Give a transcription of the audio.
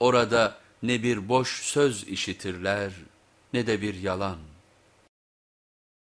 Orada ne bir boş söz işitirler ne de bir yalan.